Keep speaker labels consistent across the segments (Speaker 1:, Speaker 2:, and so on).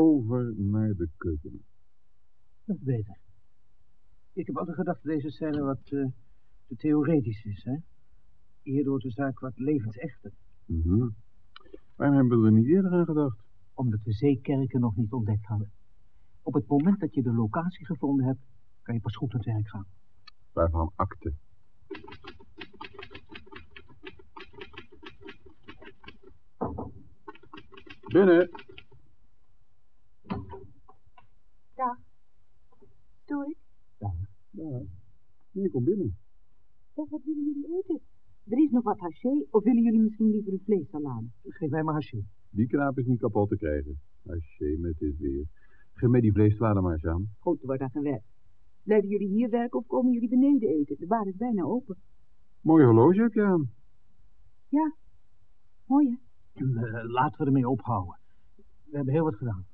Speaker 1: over naar de keuken.
Speaker 2: Dat is beter. Ik heb altijd gedacht dat deze scène wat uh, te theoretisch is, hè? Wordt de zaak wat levensechter.
Speaker 1: Mm -hmm. Waarom hebben we er niet eerder aan gedacht?
Speaker 2: Omdat we zeekerken nog niet ontdekt hadden. Op het moment dat je de locatie gevonden hebt, kan je pas goed aan het werk gaan.
Speaker 1: Waarvan akte? Binnen.
Speaker 3: Dag. Doe ik?
Speaker 1: Ja. Ja. Kom binnen.
Speaker 3: Zeg, wat willen jullie eten? Er is nog wat haché, of willen jullie misschien liever een vleessalade?
Speaker 2: Geef mij maar haché.
Speaker 1: Die knaap is niet kapot te krijgen. Haché met dit weer. Geef mij die vleessalade maar eens aan.
Speaker 3: Goed, er wordt aan gewerkt. Blijven jullie hier werken of komen jullie beneden eten? De bar is bijna open.
Speaker 1: Mooi horloge heb je aan.
Speaker 3: Ja, mooi hè?
Speaker 2: Uh, laten we ermee ophouden. We hebben heel wat gedaan.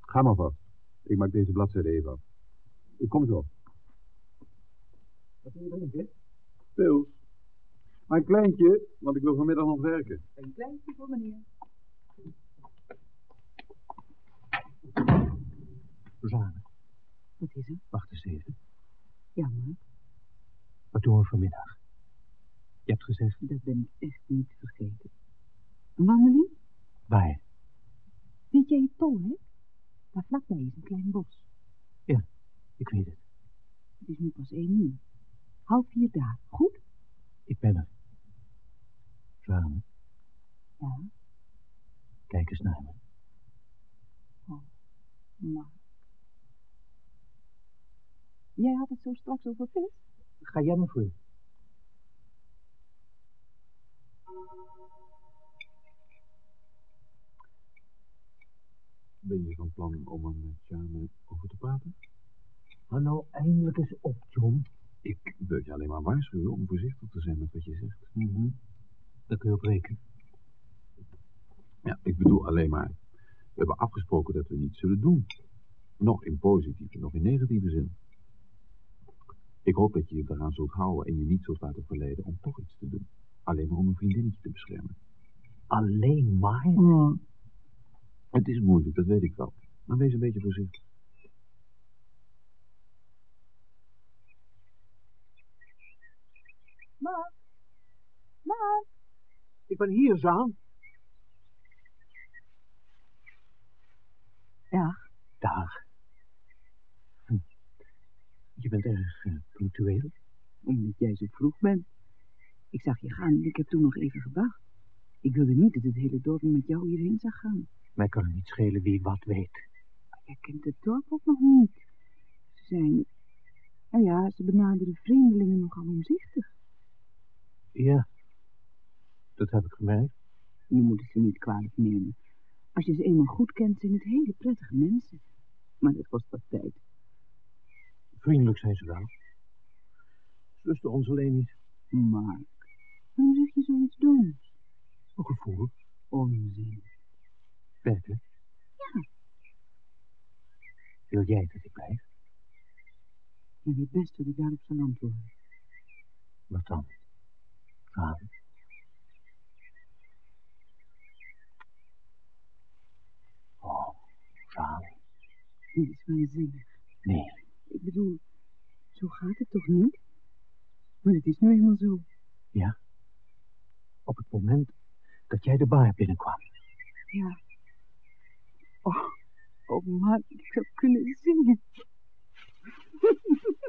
Speaker 1: Ga maar vast. Ik maak deze bladzijde even af. Ik kom zo.
Speaker 2: Wat wil je drinken?
Speaker 1: Pils. Maar een kleintje, want ik wil vanmiddag nog werken.
Speaker 3: Een kleintje voor meneer.
Speaker 2: Suzanne.
Speaker 3: Wat is er?
Speaker 2: Wacht eens even.
Speaker 3: Ja, maar.
Speaker 2: Wat doen we vanmiddag? Je hebt gezegd...
Speaker 3: Dat ben ik echt niet vergeten. Een wandeling?
Speaker 2: Waar?
Speaker 3: Weet jij het tolhek? Daar vlakbij is een klein bos.
Speaker 2: Ja, ik weet het.
Speaker 3: Het is nu pas één uur. Half vier daar. Goed?
Speaker 2: Ik ben er. Zwanen.
Speaker 3: Ja?
Speaker 2: Kijk eens naar me.
Speaker 3: Oh, maar... Jij had het zo straks over vis?
Speaker 2: Ga jij maar voor.
Speaker 1: Ben je van plan om er met Jane over te praten?
Speaker 2: Hou nou eindelijk eens op, John.
Speaker 1: Ik wil je alleen maar waarschuwen om voorzichtig te zijn met wat je zegt.
Speaker 2: Mm -hmm. Daar kun je op rekenen.
Speaker 1: Ja, ik bedoel alleen maar... We hebben afgesproken dat we niets zullen doen. Nog in positieve, nog in negatieve zin. Ik hoop dat je je eraan zult houden en je niet zult laten verleiden om toch iets te doen. Alleen maar om een vriendinnetje te beschermen.
Speaker 2: Alleen maar?
Speaker 1: Mm. Het is moeilijk, dat weet ik wel. Maar wees een beetje voorzichtig.
Speaker 3: Mark? Mark?
Speaker 2: Ik ben hier, Zaan.
Speaker 3: Ja.
Speaker 2: Dag. Hm. Je bent erg uh, punctueel.
Speaker 3: Omdat jij zo vroeg bent. Ik zag je gaan en ik heb toen nog even gewacht. Ik wilde niet dat het hele dorp met jou hierheen zou gaan.
Speaker 2: Mij kan het niet schelen wie wat weet.
Speaker 3: Jij kent het dorp ook nog niet. Ze zijn... Nou ja, ze benaderen vreemdelingen nogal omzichtig.
Speaker 2: Ja, dat heb ik gemerkt.
Speaker 3: Je moet het ze niet kwalijk nemen. Als je ze eenmaal goed kent, zijn het hele prettige mensen. Maar dat kost wat tijd.
Speaker 2: Vriendelijk zijn ze wel. Ze lusten ons alleen niet.
Speaker 3: Mark, waarom zeg je zoiets doms?
Speaker 2: Een gevoel.
Speaker 3: Onzin.
Speaker 2: Werkelijk?
Speaker 3: Ja.
Speaker 2: Wil jij dat ik blijf?
Speaker 3: Je weet best wat ik daarop zal antwoorden.
Speaker 2: Wat dan? Gaan. Oh,
Speaker 3: Dit is waanzinnig.
Speaker 2: Nee.
Speaker 3: Ik bedoel, zo gaat het toch niet? Maar het is nu eenmaal zo.
Speaker 2: Ja. Op het moment dat jij de bar binnenkwam.
Speaker 3: Ja. Oh, oh man, ik zou kunnen zingen.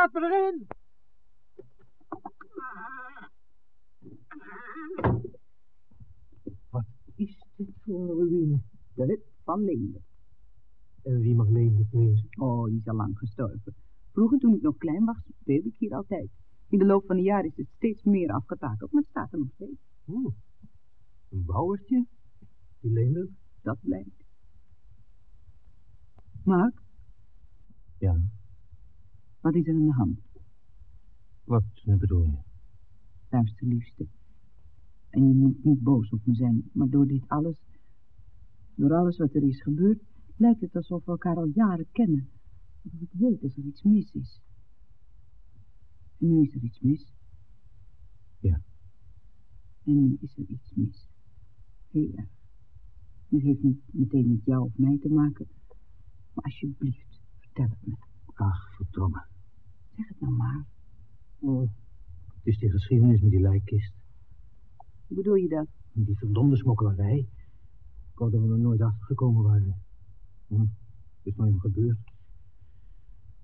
Speaker 2: Laat me erin! Wat is dit voor een ruïne?
Speaker 3: De hut van Leende.
Speaker 2: En wie mag Leende wezen?
Speaker 3: Oh, die is al lang gestorven. Vroeger, toen ik nog klein was, speelde ik hier altijd. In de loop van de jaren is het steeds meer afgetakeld, maar het staat er nog steeds.
Speaker 2: Oh, een bouwertje? Die Leende?
Speaker 3: Dat blijkt. Mark?
Speaker 2: Ja?
Speaker 3: Wat is er aan de hand?
Speaker 2: Wat bedoel je?
Speaker 3: Luister, liefste. En je moet niet boos op me zijn, maar door dit alles Door alles wat er is gebeurd, lijkt het alsof we elkaar al jaren kennen. Alsof ik weet dat er iets mis is. En nu is er iets mis.
Speaker 2: Ja.
Speaker 3: En nu is er iets mis. Heel erg. Het heeft niet meteen met jou of mij te maken. Maar alsjeblieft, vertel het me.
Speaker 2: Ach, verdomme.
Speaker 3: Zeg het nou maar.
Speaker 2: Oh, het is die geschiedenis met die lijkkist.
Speaker 3: Hoe bedoel je dat?
Speaker 2: Die verdomde smokkelarij. Ik wou dat we er nooit achter gekomen waren. Hm, het is nou even gebeurd.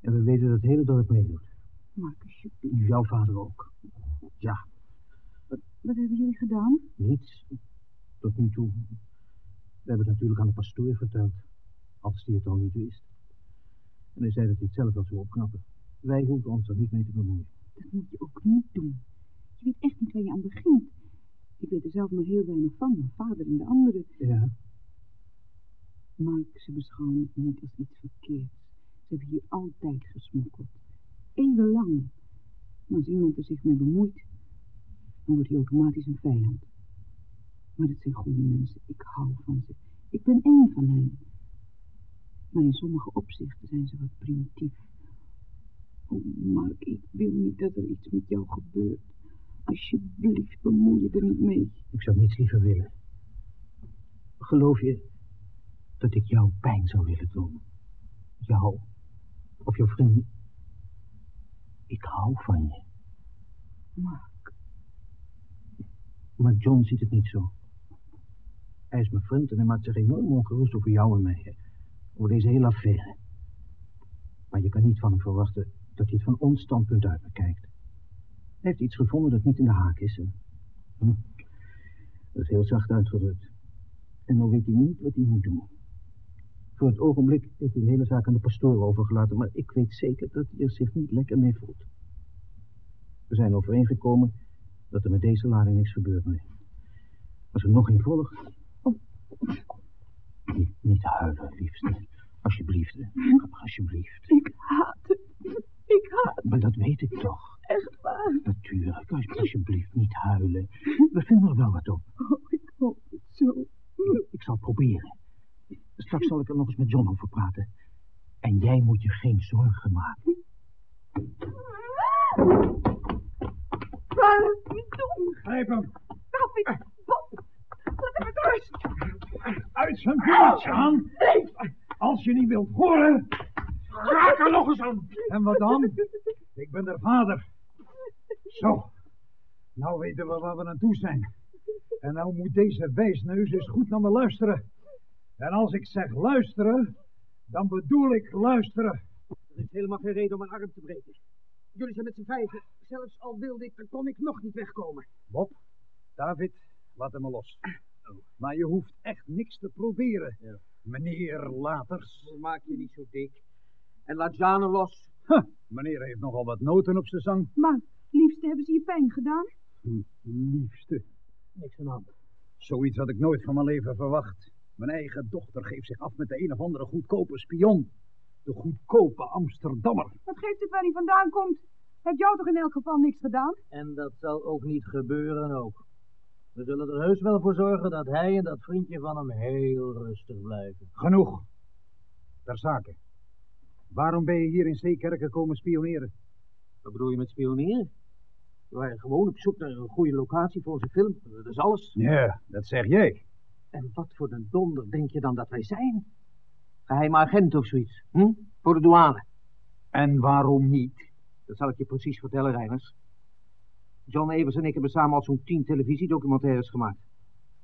Speaker 2: En we weten dat het hele dorp meedoet.
Speaker 3: Alsjeblieft.
Speaker 2: Jouw vader ook. Ja,
Speaker 3: Wat, wat hebben jullie gedaan?
Speaker 2: niets. Tot nu toe. We hebben het natuurlijk aan de pastoor verteld. Als die het al niet wist. En hij zei dat hij het zelf wel zou opknappen. Wij hoeven ons er niet mee te bemoeien.
Speaker 3: Dat moet je ook niet doen. Je weet echt niet waar je aan begint. Ik weet er zelf maar heel weinig van, mijn vader en de anderen.
Speaker 2: Ja,
Speaker 3: Mark, ze beschouwen het niet als iets verkeerds. Ze hebben hier altijd gesmokkeld. Eeuwenlang. En als iemand er zich mee bemoeit, dan wordt hij automatisch een vijand. Maar het zijn goede mensen. Ik hou van ze. Ik ben één van hen. Maar in sommige opzichten zijn ze wat primitief. Oh, Mark, ik wil niet dat er iets met jou gebeurt. Alsjeblieft, bemoei je er niet mee.
Speaker 2: ik zou niets liever willen. Geloof je dat ik jou pijn zou willen doen? Jou of jouw vriend? Ik hou van je.
Speaker 3: Mark,
Speaker 2: Maar John ziet het niet zo. Hij is mijn vriend en hij maakt zich enorm ongerust over jou en mij. Over deze hele affaire. Maar je kan niet van hem verwachten dat hij het van ons standpunt uit bekijkt. Hij heeft iets gevonden dat niet in de haak is. hè. Hm. Dat is heel zacht uitgedrukt. En dan weet hij niet wat hij moet doen. Voor het ogenblik heeft hij de hele zaak aan de pastoor overgelaten, maar ik weet zeker dat hij er zich niet lekker mee voelt. We zijn overeengekomen dat er met deze lading niks gebeurt meer. Als er nog een volgt... Niet, niet huilen, liefste. Alsjeblieft, hè. alsjeblieft.
Speaker 3: ik haat het. Ik haat
Speaker 2: Maar dat weet ik toch.
Speaker 3: echt waar.
Speaker 2: Natuurlijk, Als- alsjeblieft, niet huilen. We vinden er wel wat op.
Speaker 3: Oh, ik hoop het zo.
Speaker 2: Ik zal het proberen. Straks zal ik er nog eens met John over praten. En jij moet je geen zorgen maken.
Speaker 3: Vader, niet doen.
Speaker 4: Grijp hem.
Speaker 3: David, Bob, laat hem met rust.
Speaker 4: Uit zijn aan. Als je niet wilt horen, raak er nog eens aan. En wat dan? Ik ben de vader. Zo. Nou weten we waar we naartoe zijn. En nou moet deze wijsneus eens goed naar me luisteren. En als ik zeg luisteren, dan bedoel ik luisteren.
Speaker 2: Er is helemaal geen reden om een arm te breken. Jullie zijn met z'n vijven. Zelfs al wilde ik, dan kon ik nog niet wegkomen.
Speaker 4: Bob, David, laat hem maar los. Maar je hoeft echt niks te proberen. Meneer Laters.
Speaker 2: Maak je niet zo dik. En laat Jane los.
Speaker 4: Huh, meneer heeft nogal wat noten op zijn zang.
Speaker 3: Maar, liefste, hebben ze je pijn gedaan?
Speaker 4: Hm, Liefste.
Speaker 2: Niks aan hand.
Speaker 4: Zoiets had ik nooit van mijn leven verwacht. Mijn eigen dochter geeft zich af met de een of andere goedkope spion. De goedkope Amsterdammer.
Speaker 3: Wat geeft het waar hij vandaan komt? Heeft jou toch in elk geval niks gedaan?
Speaker 5: En dat zal ook niet gebeuren ook. We zullen er heus wel voor zorgen dat hij en dat vriendje van hem heel rustig blijven.
Speaker 4: Genoeg. Ter zake. Waarom ben je hier in Steekerken komen spioneren?
Speaker 2: Wat bedoel je met spioneren? We waren gewoon op zoek naar een goede locatie voor onze film. Dat is alles.
Speaker 4: Ja, dat zeg jij.
Speaker 2: En wat voor een donder denk je dan dat wij zijn? Geheime agent of zoiets, hm? Voor de douane.
Speaker 4: En waarom niet?
Speaker 2: Dat zal ik je precies vertellen, Reiners. John Evers en ik hebben samen al zo'n tien televisiedocumentaires gemaakt.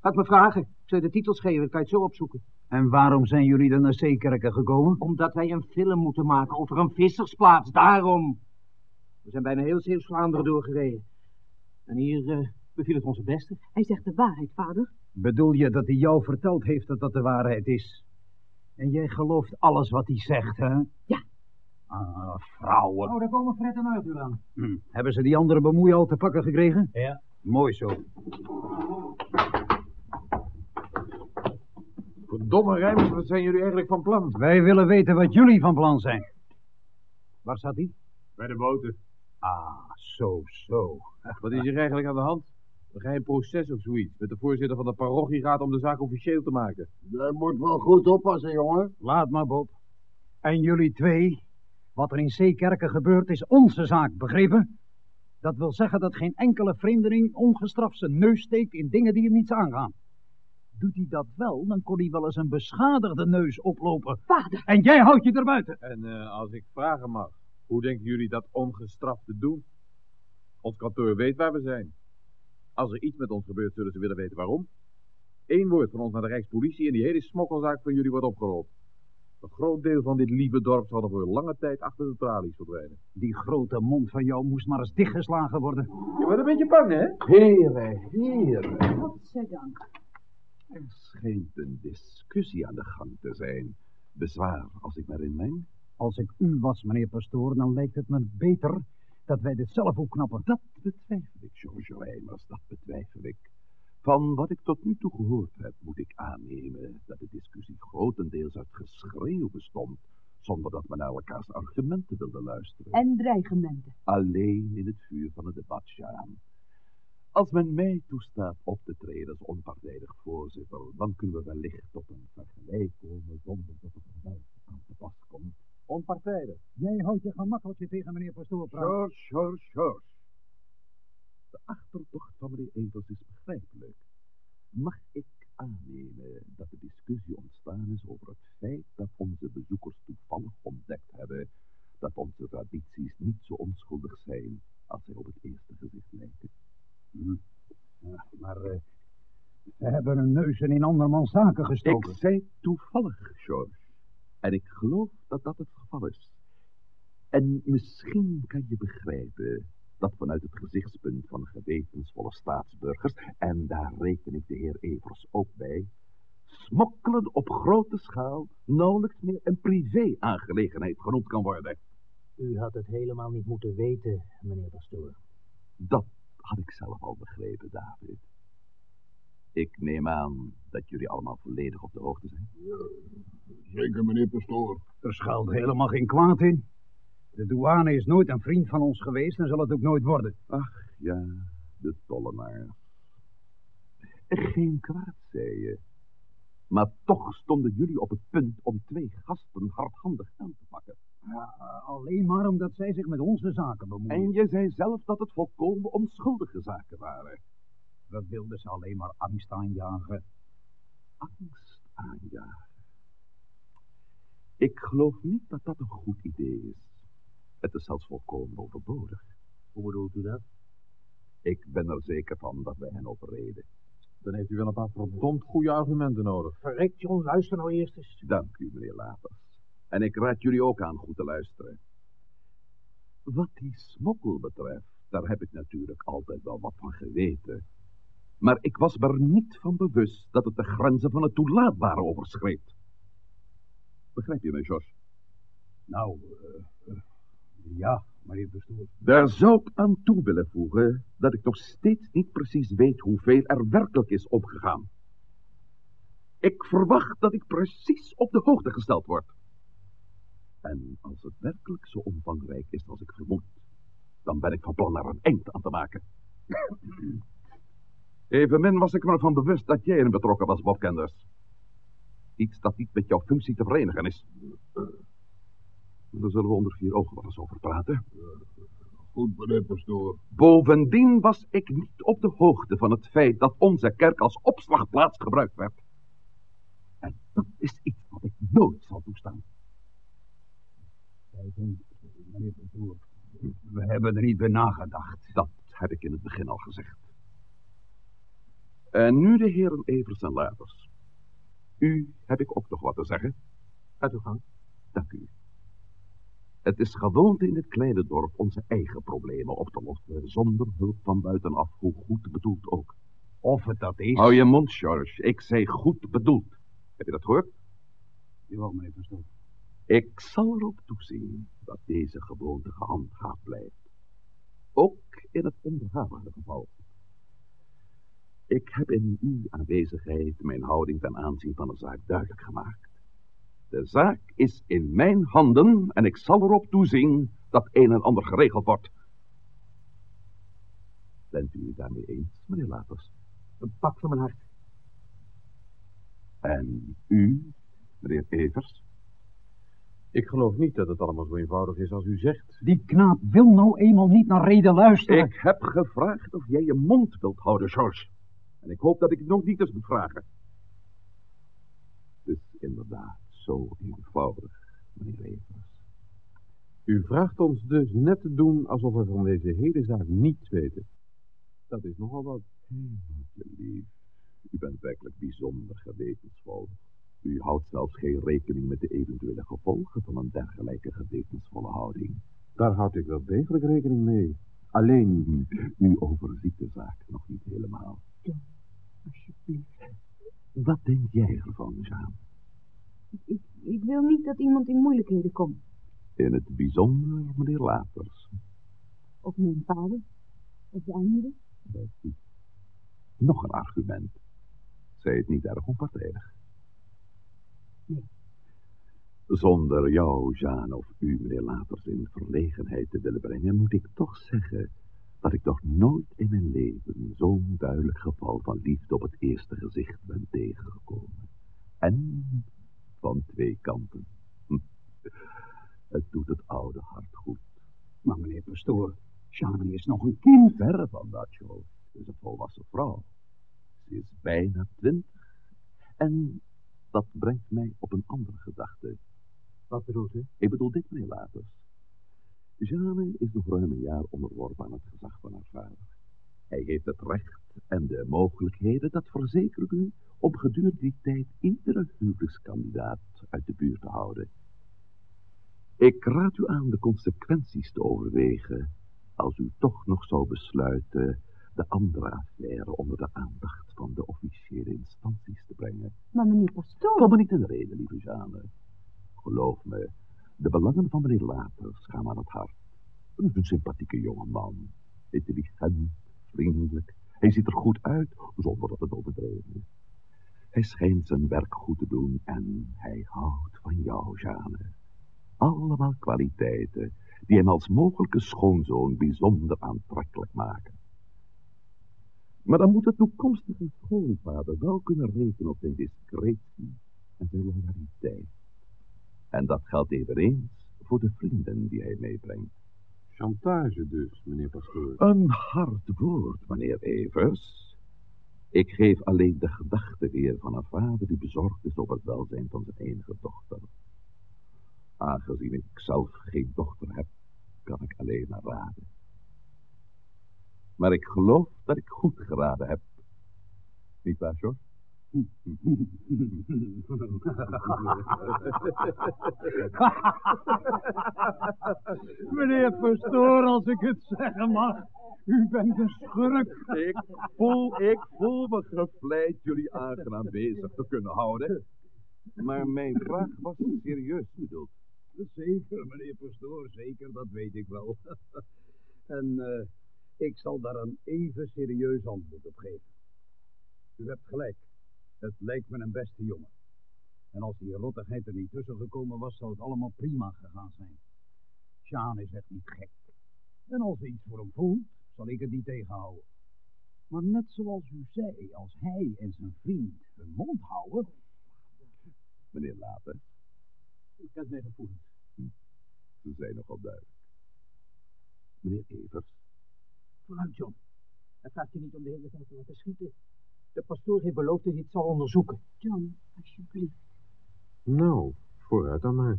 Speaker 2: Laat me vragen. Ik zou je de titels geven, dan kan je het zo opzoeken.
Speaker 4: En waarom zijn jullie dan naar Steekerken gekomen?
Speaker 2: Omdat wij een film moeten maken over een vissersplaats, daarom. We zijn bijna heel Zeeuws-Vlaanderen doorgereden. En hier eh, beviel het ons het beste.
Speaker 3: Hij zegt de waarheid, vader.
Speaker 4: Bedoel je dat hij jou verteld heeft dat dat de waarheid is? En jij gelooft alles wat hij zegt, hè?
Speaker 3: Ja.
Speaker 4: Ah, vrouwen.
Speaker 5: Oh, daar komen Fred en Arthur aan.
Speaker 4: Hm. Hebben ze die andere bemoei al te pakken gekregen?
Speaker 5: Ja.
Speaker 4: Mooi zo.
Speaker 1: Verdomme Rijmers, wat zijn jullie eigenlijk van plan?
Speaker 4: Wij willen weten wat jullie van plan zijn. Waar staat hij?
Speaker 1: Bij de boten.
Speaker 4: Ah, zo, zo.
Speaker 1: Wat is hier eigenlijk aan de hand? Geen proces of zoiets. Met de voorzitter van de parochie gaat om de zaak officieel te maken.
Speaker 6: Jij moet wel goed oppassen, jongen.
Speaker 4: Laat maar, Bob. En jullie twee, wat er in Zeekerken gebeurt is onze zaak, begrepen? Dat wil zeggen dat geen enkele vreemdeling ongestraft zijn neus steekt in dingen die hem niets aangaan. Doet hij dat wel, dan kon hij wel eens een beschadigde neus oplopen.
Speaker 3: Vader,
Speaker 4: En jij houdt je erbuiten.
Speaker 1: En eh, als ik vragen mag, hoe denken jullie dat ongestraft te doen? Ons kantoor weet waar we zijn. Als er iets met ons gebeurt, zullen ze willen weten waarom. Eén woord van ons naar de Rijkspolitie en die hele smokkelzaak van jullie wordt opgerold. Een groot deel van dit lieve dorp zal er voor lange tijd achter de tralies verdwijnen.
Speaker 4: Die grote mond van jou moest maar eens dichtgeslagen worden.
Speaker 1: Je wordt een beetje bang, hè?
Speaker 7: Heren, heren,
Speaker 3: godzijdank.
Speaker 7: Er schijnt een discussie aan de gang te zijn. Bezwaar als ik maar inmeng.
Speaker 4: Als ik u was, meneer pastoor, dan lijkt het me beter dat wij dit zelf opknappen.
Speaker 7: Dat betwijfel ik, George Reimers, dat betwijfel ik. Van wat ik tot nu toe gehoord heb, moet ik aannemen dat de discussie grotendeels uit geschreeuw bestond, zonder dat men naar elkaars argumenten wilde luisteren.
Speaker 3: En dreigementen.
Speaker 7: Alleen in het vuur van het debat, Sjaan. Als men mij toestaat op te treden als onpartijdig voorzitter, dan kunnen we wellicht tot een vergelijk komen zonder dat er geweld aan te pas komt.
Speaker 1: Onpartijdig.
Speaker 4: Jij houdt je gemakkeltje tegen meneer pastoor praten.
Speaker 7: George, George, George. De achterdocht van meneer Evers is begrijpelijk. Mag ik aannemen dat de discussie ontstaan is over het feit dat onze bezoekers toevallig ontdekt hebben dat onze tradities niet zo onschuldig zijn als zij op het eerste gezicht lijken?
Speaker 4: Hm. Ja, maar eh, we hebben hun neuzen in andermans zaken
Speaker 7: Ik
Speaker 4: gestoken.
Speaker 7: zei toevallig, George. En ik geloof dat dat het geval is. En misschien kan je begrijpen dat vanuit het gezichtspunt van gewetensvolle staatsburgers, en daar reken ik de heer Evers ook bij, smokkelen op grote schaal nauwelijks meer een privé-aangelegenheid genoemd kan worden.
Speaker 5: U had het helemaal niet moeten weten, meneer pastoor.
Speaker 7: Dat had ik zelf al begrepen, David. Ik neem aan dat jullie allemaal volledig op de hoogte zijn.
Speaker 6: Zeker, meneer pastoor.
Speaker 4: Er schuilt helemaal geen kwaad in. De douane is nooit een vriend van ons geweest en zal het ook nooit worden.
Speaker 7: Ach ja, de tollenaar. Geen kwaad, zei je. Maar toch stonden jullie op het punt om twee gasten hardhandig aan te pakken.
Speaker 4: Ja, omdat zij zich met onze zaken bemoeien.
Speaker 7: En je zei zelf dat het volkomen onschuldige zaken waren.
Speaker 4: Dat wilden ze alleen maar angst aanjagen.
Speaker 7: Angst aanjagen. Ik geloof niet dat dat een goed idee is. Het is zelfs volkomen overbodig.
Speaker 5: Hoe bedoelt u dat?
Speaker 7: Ik ben er zeker van dat wij hen overreden.
Speaker 1: Dan heeft u wel een paar verdomd goede argumenten nodig.
Speaker 5: Verrekt, John, luister nou eerst eens.
Speaker 7: Dank u, meneer Laters. En ik raad jullie ook aan goed te luisteren. Wat die smokkel betreft, daar heb ik natuurlijk altijd wel wat van geweten. Maar ik was er niet van bewust dat het de grenzen van het toelaatbare overschreed. Begrijp je me, Jos?
Speaker 4: Nou, eh, eh, ja, meneer pastoor.
Speaker 7: Daar zou ik aan toe willen voegen dat ik nog steeds niet precies weet hoeveel er werkelijk is opgegaan. Ik verwacht dat ik precies op de hoogte gesteld word. En als het werkelijk zo omvangrijk is als ik vermoed, dan ben ik van plan er een eind aan te maken. Evenmin was ik me ervan bewust dat jij erin betrokken was, Bob Kenders. Iets dat niet met jouw functie te verenigen is. Daar zullen we onder vier ogen wel eens over praten.
Speaker 6: Goed, meneer pastoor.
Speaker 7: Bovendien was ik niet op de hoogte van het feit dat onze kerk als opslagplaats gebruikt werd. En dat is iets wat ik nooit zal toestaan.
Speaker 4: Meneer pastoor. We hebben er niet bij nagedacht.
Speaker 7: Dat heb ik in het begin al gezegd. En nu de heren Evers en Laters. U heb ik ook nog wat te zeggen.
Speaker 5: Gaat uw gang.
Speaker 7: Dank u. Het is gewoonte in dit kleine dorp onze eigen problemen op te lossen, zonder hulp van buitenaf, hoe goed bedoeld ook.
Speaker 4: Of het dat is...
Speaker 7: Hou je mond, George. Ik zei goed bedoeld. Heb je dat gehoord?
Speaker 4: Jawel, meneer pastoor.
Speaker 7: Ik zal erop toezien dat deze gewoonte gehandhaafd blijft. Ook in het onderhavende geval. Ik heb in uw aanwezigheid mijn houding ten aanzien van de zaak duidelijk gemaakt. De zaak is in mijn handen en ik zal erop toezien dat een en ander geregeld wordt. Bent u het daarmee eens, meneer Laters?
Speaker 2: Een pak van mijn hart.
Speaker 7: En u, meneer Evers?
Speaker 1: Ik geloof niet dat het allemaal zo eenvoudig is als u zegt.
Speaker 2: Die knaap wil nou eenmaal niet naar reden luisteren.
Speaker 7: Ik heb gevraagd of jij je mond wilt houden, George. En ik hoop dat ik het nog niet eens moet vragen. Het is inderdaad zo eenvoudig, meneer Evers.
Speaker 1: U vraagt ons dus net te doen alsof we van deze hele zaak niets weten. Dat is nogal wat.
Speaker 7: Hemeltje lief, u bent werkelijk bijzonder gewetensvol. U houdt zelfs geen rekening met de eventuele gevolgen van een dergelijke gewetensvolle houding.
Speaker 1: Daar houd ik wel degelijk rekening mee. Alleen,
Speaker 7: U overziet de zaak nog niet helemaal.
Speaker 3: Alsjeblieft.
Speaker 7: Wat denk jij ervan, Jean?
Speaker 3: Ik, ik wil niet dat iemand in moeilijkheden komt.
Speaker 7: In het bijzonder, meneer Laters.
Speaker 3: Of mijn vader. Of de anderen.
Speaker 7: Nog een argument. Zij het niet erg onpartijdig. Zonder jou, Jean, of u, meneer Laters, in verlegenheid te willen brengen, moet ik toch zeggen dat ik nog nooit in mijn leven zo'n duidelijk geval van liefde op het eerste gezicht ben tegengekomen. En van twee kanten. Hm. Het doet het oude hart goed.
Speaker 2: Maar meneer pastoor, Shani is nog een kind.
Speaker 7: Verre van dat, Joe. Ze is een volwassen vrouw. Ze is bijna twintig. En dat brengt mij op een andere gedachte.
Speaker 2: Wat bedoelt u?
Speaker 7: Ik bedoel dit, meneer Laters. Jeanne is nog ruim een jaar onderworpen aan het gezag van haar vader. Hij heeft het recht en de mogelijkheden, dat verzeker ik u, om gedurende die tijd iedere huwelijkskandidaat uit de buurt te houden. Ik raad u aan de consequenties te overwegen als u toch nog zou besluiten de andere affaire onder de aandacht van de officiële instanties te brengen.
Speaker 3: Maar meneer pastoor.
Speaker 7: Val me niet in de reden, lieve Jeanne. Geloof me, de belangen van meneer Laters gaan aan het hart. Het is een sympathieke jongeman. Intelligent, vriendelijk. Hij ziet er goed uit, zonder dat het overdreven is. Hij schijnt zijn werk goed te doen en hij houdt van jou, Jeanne. Allemaal kwaliteiten die hem als mogelijke schoonzoon bijzonder aantrekkelijk maken. Maar dan moet de toekomstige schoonvader wel kunnen rekenen op zijn discretie en zijn loyaliteit. En dat geldt eveneens voor de vrienden die hij meebrengt.
Speaker 1: Chantage dus, meneer pastoor.
Speaker 7: Een hard woord, meneer Evers. Ik geef alleen de gedachte weer van een vader die bezorgd is over het welzijn van zijn enige dochter. Aangezien ik zelf geen dochter heb, kan ik alleen maar raden. Maar ik geloof dat ik goed geraden heb. Niet waar, George?
Speaker 4: Meneer pastoor, als ik het zeggen mag. U bent een schurk.
Speaker 7: Ik voel, ik voel me gevleid jullie aangenaam bezig te kunnen houden. Maar mijn vraag was serieus bedoeld.
Speaker 8: Zeker, meneer pastoor, zeker, dat weet ik wel. en eh, ik zal daar een even serieus antwoord op geven. U hebt gelijk. Het lijkt me een beste jongen. En als die rottigheid er niet tussen gekomen was, zou het allemaal prima gegaan zijn. Sjaan is echt niet gek. En als hij iets voor hem voelt, zal ik het niet tegenhouden. Maar net zoals u zei, als hij en zijn vriend hun mond houden...
Speaker 7: Meneer Later,
Speaker 2: U kent mijn gevoelens.
Speaker 7: ze zijn nogal duidelijk. Meneer Evers,
Speaker 2: Vooruit, John. Het gaat je niet om de hele tijd te laten schieten. De pastoor heeft beloofd dat hij het zal onderzoeken.
Speaker 3: John, alsjeblieft.
Speaker 1: Nou, vooruit dan maar.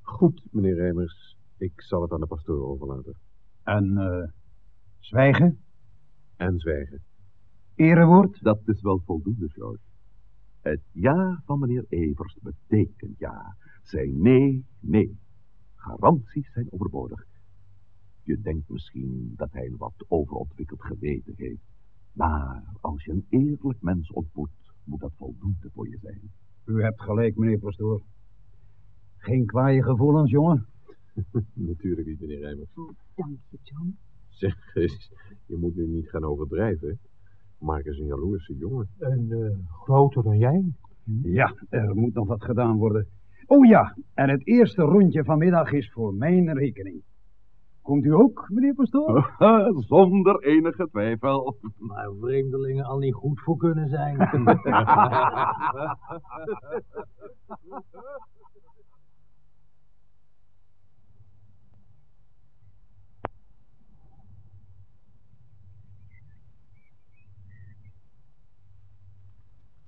Speaker 1: Goed, meneer Remers. Ik zal het aan de pastoor overlaten.
Speaker 4: En eh, zwijgen?
Speaker 1: En zwijgen.
Speaker 4: Erewoord?
Speaker 7: dat is wel voldoende, George. Het ja van meneer Evers betekent ja. Zijn nee, nee. Garanties zijn overbodig. Je denkt misschien dat hij een wat overontwikkeld geweten heeft. Maar als je een eerlijk mens ontmoet, moet dat voldoende voor je zijn.
Speaker 4: U hebt gelijk, meneer pastoor. Geen kwaaie gevoelens, jongen?
Speaker 1: Natuurlijk niet, meneer Remers.
Speaker 3: Oh, dank je, John.
Speaker 1: Zeg eens, je moet nu niet gaan overdrijven. Mark is een jaloerse jongen.
Speaker 2: En eh, groter dan jij?
Speaker 4: Ja, er moet nog wat gedaan worden. Oh ja, en het eerste rondje vanmiddag is voor mijn rekening.
Speaker 8: Komt u ook, meneer pastoor?
Speaker 7: Zonder enige twijfel.
Speaker 5: Maar vreemdelingen al niet goed voor kunnen zijn.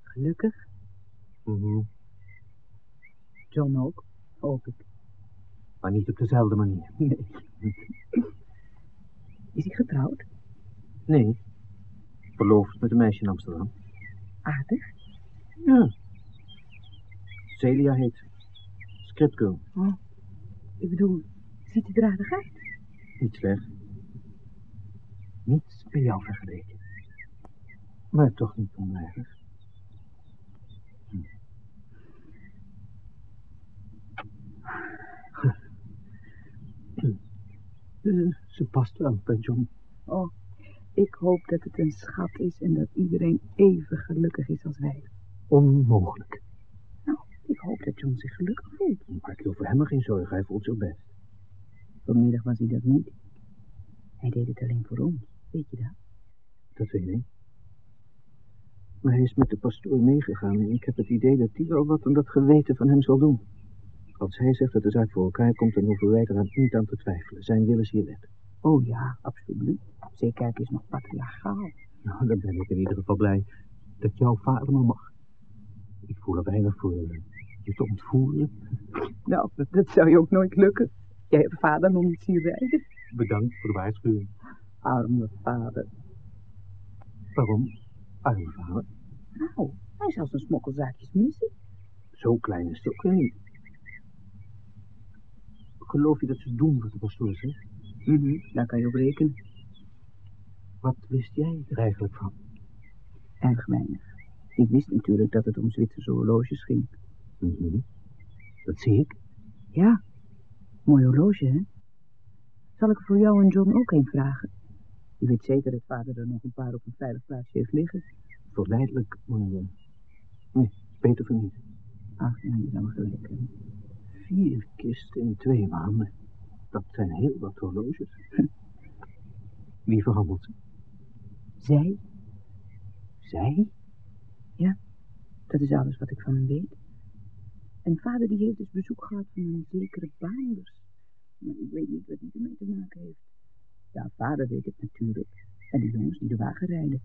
Speaker 3: Gelukkig. John ook, hoop ik.
Speaker 2: Maar niet op dezelfde manier.
Speaker 3: Nee. Is hij getrouwd?
Speaker 2: Nee. Verloofd met een meisje in Amsterdam.
Speaker 3: Aardig?
Speaker 2: Ja. Celia heet ze. Script girl.
Speaker 3: Oh. Ik bedoel, ziet hij er aardig uit?
Speaker 2: Niet slecht. Niets bij jou vergeleken. Maar toch niet onaardig. Hm. Eh, Ze past wel bij John.
Speaker 3: Oh, ik hoop dat het een schat is en dat iedereen even gelukkig is als wij.
Speaker 2: Onmogelijk.
Speaker 3: Nou, ik hoop dat John zich gelukkig voelt.
Speaker 2: Maar ik wil voor hem maar geen zorgen. Hij voelt zich best.
Speaker 3: Vanmiddag was hij dat niet. Hij deed het alleen voor ons, weet je dat?
Speaker 2: Dat weet ik. Maar hij is met de pastoor meegegaan en ik heb het idee dat die wel wat aan dat geweten van hem zal doen. Als hij zegt dat de zaak voor elkaar komt, dan hoeven wij er aan niet aan te twijfelen. Zijn wil is hier wet.
Speaker 3: Oh ja, absoluut. Zeekerk is nog patriarchaal.
Speaker 2: Nou, dan ben ik in ieder geval blij dat jouw vader me mag. Ik voel er weinig voor eh, je te ontvoeren.
Speaker 3: Nou, dat, dat zou je ook nooit lukken. Jij hebt vader nog niet zien rijden.
Speaker 2: Bedankt voor de waarschuwing.
Speaker 3: Arme vader.
Speaker 2: Waarom? Arme vader.
Speaker 3: Nou, hij zal zijn smokkelzaakjes missen.
Speaker 2: Zo klein is het ook weer niet. Geloof je dat ze doen wat de pastoor zegt?
Speaker 3: Mhm, daar kan je op rekenen.
Speaker 2: Wat wist jij er eigenlijk van?
Speaker 3: Erg weinig. Ik wist natuurlijk dat het om Zwitserse horloges ging.
Speaker 2: Mhm. Dat zie ik.
Speaker 3: Ja, mooi horloge, hè? Zal ik voor jou en John ook een vragen? Je weet zeker dat vader er nog een paar op een veilig plaatsje heeft liggen.
Speaker 2: Verleidelijk, maar... eh, nee, beter van niet.
Speaker 3: Ach, nou, je zou gelijk hebben.
Speaker 2: Vier kisten in twee maanden. Dat zijn heel wat horloges. Wie verhandelt ze?
Speaker 3: Zij?
Speaker 2: Zij?
Speaker 3: Ja, dat is alles wat ik van hem weet. En vader die heeft dus bezoek gehad van een zekere baanders. Maar ik weet niet wat die ermee te maken heeft. Ja, vader weet het natuurlijk. En de jongens die de wagen rijden.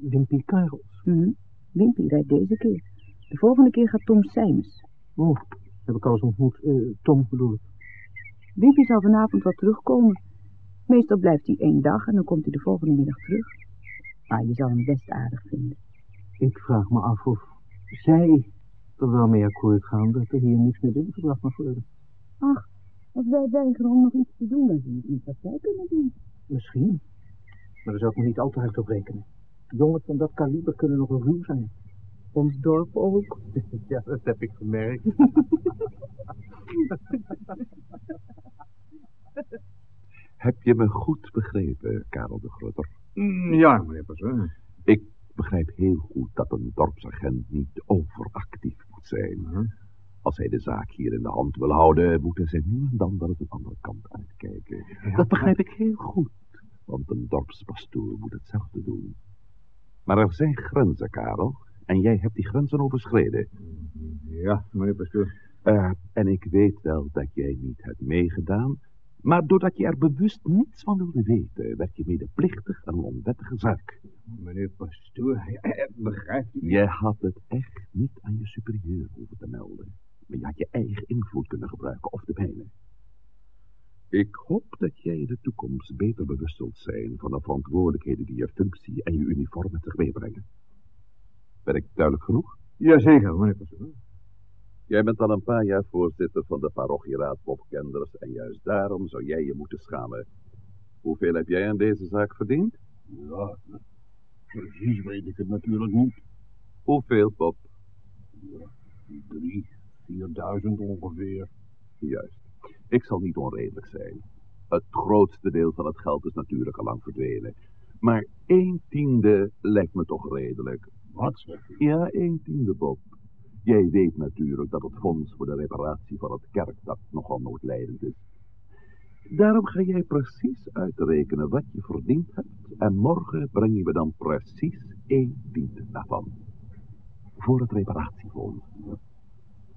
Speaker 2: Wimpy Karels.
Speaker 3: Mhm. Wimpy rijdt deze keer. De volgende keer gaat Tom Sijmens.
Speaker 2: Oh, heb ik al eens ontmoet. Eh, Tom bedoel ik.
Speaker 3: Wimpy zal vanavond wel terugkomen. Meestal blijft hij één dag en dan komt hij de volgende middag terug. Maar je zal hem best aardig vinden.
Speaker 2: Ik vraag me af of zij er wel mee akkoord gaan dat er hier niks meer binnengebracht mag worden.
Speaker 3: Ach, als wij weigeren om nog iets te doen, dan zie ik niet wat zij kunnen doen.
Speaker 2: Misschien. Maar daar zou ik me niet al te hard op rekenen. Jongens van dat kaliber kunnen nog een ruw zijn.
Speaker 3: Ons dorp ook.
Speaker 2: ja, dat heb ik gemerkt.
Speaker 7: Heb je me goed begrepen, Karel de Grutter?
Speaker 8: Mm, ja, meneer pastoor.
Speaker 7: Ik begrijp heel goed dat een dorpsagent niet overactief moet zijn. Als hij de zaak hier in de hand wil houden, moet hij zich nu en dan wel eens een andere kant uitkijken. Dat begrijp ik heel goed, want een dorpspastoor moet hetzelfde doen. Maar er zijn grenzen, Karel, en jij hebt die grenzen overschreden.
Speaker 8: Ja, meneer pastoor.
Speaker 7: Eh, en ik weet wel dat jij niet hebt meegedaan, maar doordat je er bewust niets van wilde weten, werd je medeplichtig aan een onwettige zaak.
Speaker 8: Meneer pastoor, ja, eh, begrijpt u?
Speaker 7: Je had het echt niet aan je superieur hoeven te melden. Maar je had je eigen invloed kunnen gebruiken, of de mijne. Ik hoop dat jij in de toekomst beter bewust zult zijn van de verantwoordelijkheden die je functie en je uniform met zich meebrengen. Ben ik duidelijk genoeg?
Speaker 8: Jazeker, meneer pastoor.
Speaker 7: Jij bent al een paar jaar voorzitter van de parochieraad Bob Kenders en juist daarom zou jij je moeten schamen. Hoeveel heb jij aan deze zaak verdiend?
Speaker 6: Ja, precies weet ik het natuurlijk niet.
Speaker 7: Hoeveel, Bob?
Speaker 6: Drie, vierduizend ongeveer.
Speaker 7: Juist. Ik zal niet onredelijk zijn. Het grootste deel van het geld is natuurlijk al lang verdwenen. Maar één tiende lijkt me toch redelijk.
Speaker 6: Wat zeg je?
Speaker 7: Ja, één tiende, Bob. Jij weet natuurlijk dat het fonds voor de reparatie van het kerkdak nogal noodlijdend is. Daarom ga jij precies uitrekenen wat je verdiend hebt en morgen breng je me dan precies één tiende daarvan. Voor het reparatiefonds.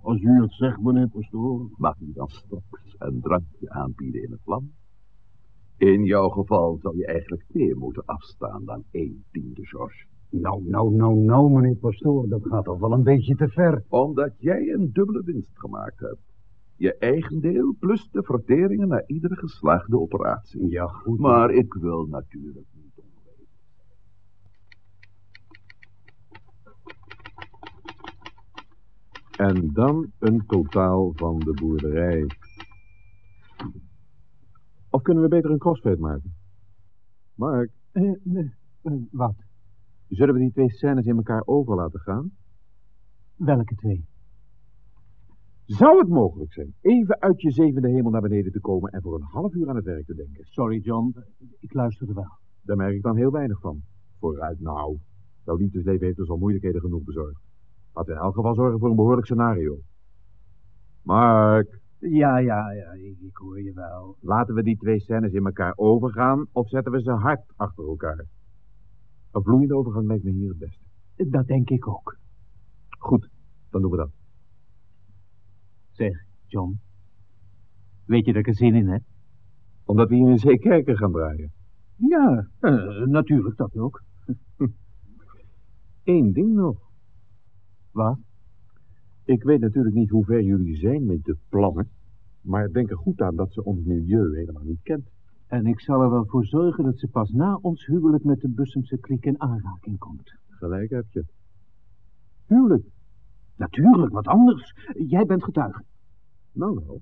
Speaker 6: Als u het zegt, meneer pastoor.
Speaker 7: Mag je dan straks een drankje aanbieden in het plan? In jouw geval zou je eigenlijk meer moeten afstaan dan één tiende, George.
Speaker 8: Nou, nou, nou, nou, meneer pastoor, dat gaat toch wel een beetje te ver.
Speaker 7: Omdat jij een dubbele winst gemaakt hebt. Je eigen deel plus de verteringen na iedere geslaagde operatie.
Speaker 8: Ja, goed.
Speaker 7: Maar ik wil natuurlijk niet onwetend
Speaker 1: En dan een totaal van de boerderij. Of kunnen we beter een crossfade maken? Mark,
Speaker 2: Eh, nee, eh, wat?
Speaker 1: Zullen we die twee scènes in elkaar over laten gaan?
Speaker 2: Welke twee?
Speaker 1: Zou het mogelijk zijn even uit je zevende hemel naar beneden te komen en voor een half uur aan het werk te denken?
Speaker 2: Sorry, John. Ik luisterde wel.
Speaker 1: Daar merk ik dan heel weinig van. Vooruit nou. Jouw liefdesleven heeft dus al moeilijkheden genoeg bezorgd. Laten we in elk geval zorgen voor een behoorlijk scenario. Mark,
Speaker 2: Ja, ja, ja, ik hoor je wel.
Speaker 1: laten we die twee scènes in elkaar overgaan of zetten we ze hard achter elkaar? Een vloeiende overgang lijkt me hier het beste.
Speaker 2: Dat denk ik ook.
Speaker 1: Goed, dan doen we dat.
Speaker 2: Zeg, John. Weet je dat ik er zin in heb?
Speaker 1: Omdat we hier in Zeekerken gaan draaien.
Speaker 2: Ja, eh, natuurlijk, dat ook.
Speaker 1: Eén ding nog.
Speaker 2: Wat?
Speaker 1: Ik weet natuurlijk niet hoe ver jullie zijn met de plannen. Maar denk er goed aan dat ze ons milieu helemaal niet kent.
Speaker 2: En ik zal er wel voor zorgen dat ze pas na ons huwelijk met de Bussumse kliek in aanraking komt.
Speaker 1: Gelijk heb je. Huwelijk.
Speaker 2: Natuurlijk, wat anders. Jij bent getuige.
Speaker 1: Nou, nou.